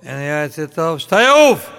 En hij zit op. Sta op!